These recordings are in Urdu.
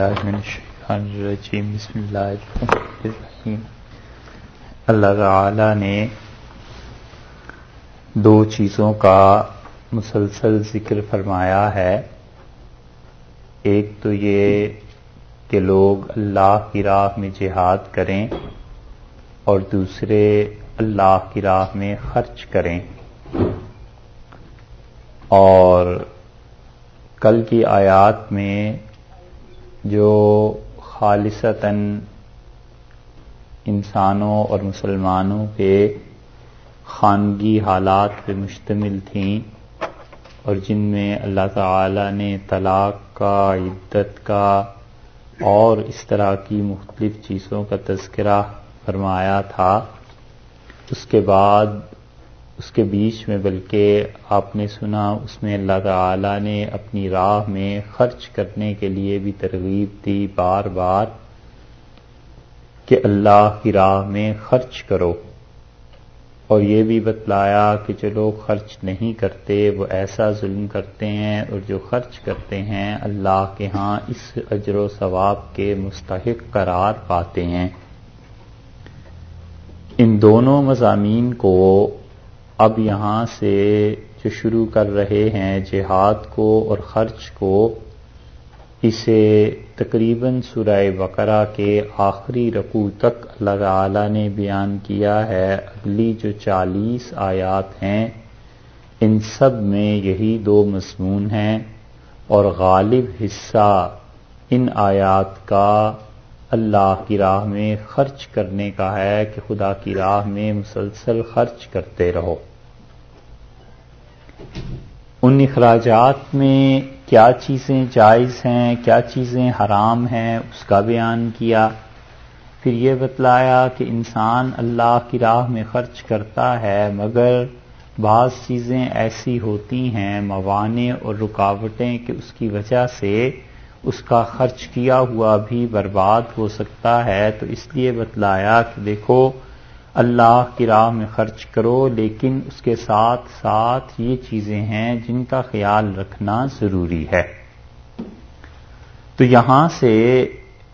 من الشیطان الرجیم بسم اللہ الرحیم اللہ تعالی نے دو چیزوں کا مسلسل ذکر فرمایا ہے۔ ایک تو یہ کہ لوگ اللہ کی راہ میں جہاد کریں اور دوسرے اللہ کی راہ میں خرچ کریں۔ اور کل کی آیات میں جو خالصتاً انسانوں اور مسلمانوں کے خانگی حالات پہ مشتمل تھیں اور جن میں اللہ تعالی نے طلاق کا، عدت کا اور اس طرح کی مختلف چیزوں کا تذکرہ فرمایا تھا، اس کے بعد اس کے بیچ میں، بلکہ آپ نے سنا، اس میں اللہ تعالی نے اپنی راہ میں خرچ کرنے کے لیے بھی ترغیب دی بار بار کہ اللہ کی راہ میں خرچ کرو۔ اور یہ بھی بتلایا کہ جو لوگ خرچ نہیں کرتے، وہ ایسا ظلم کرتے ہیں اور جو خرچ کرتے ہیں، اللہ کے ہاں اس اجر و ثواب کے مستحق قرار پاتے ہیں۔ ان دونوں مضامین کو اب یہاں سے جو شروع کر رہے ہیں جہاد کو اور خرچ کو، اسے تقریباً سورہ بقرہ کے آخری رقو تک اللہ تعالی نے بیان کیا ہے۔ اگلی جو چالیس آیات ہیں، ان سب میں یہی دو مضمون ہیں اور غالب حصہ ان آیات کا اللہ کی راہ میں خرچ کرنے کا ہے کہ خدا کی راہ میں مسلسل خرچ کرتے رہو۔ ان اخراجات میں کیا چیزیں جائز ہیں، کیا چیزیں حرام ہیں، اس کا بیان کیا۔ پھر یہ بتلایا کہ انسان اللہ کی راہ میں خرچ کرتا ہے، مگر بعض چیزیں ایسی ہوتی ہیں موانع اور رکاوٹیں کہ اس کی وجہ سے اس کا خرچ کیا ہوا بھی برباد ہو سکتا ہے۔ تو اس لیے بتلایا کہ دیکھو، اللہ کی راہ میں خرچ کرو، لیکن اس کے ساتھ ساتھ یہ چیزیں ہیں جن کا خیال رکھنا ضروری ہے۔ تو یہاں سے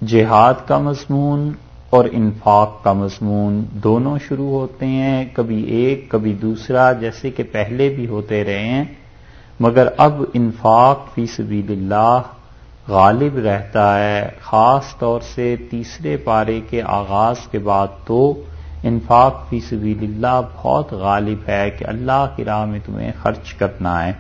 جہاد کا مضمون اور انفاق کا مضمون دونوں شروع ہوتے ہیں۔ کبھی ایک، کبھی دوسرا، جیسے کہ پہلے بھی ہوتے رہے ہیں۔ مگر اب انفاق فی سبیل اللہ غالب رہتا ہے، خاص طور سے تیسرے پارے کے آغاز کے بعد تو انفاق فی سبیل اللہ بہت غالب ہے کہ اللہ کی راہ میں تمہیں خرچ کرنا ہے۔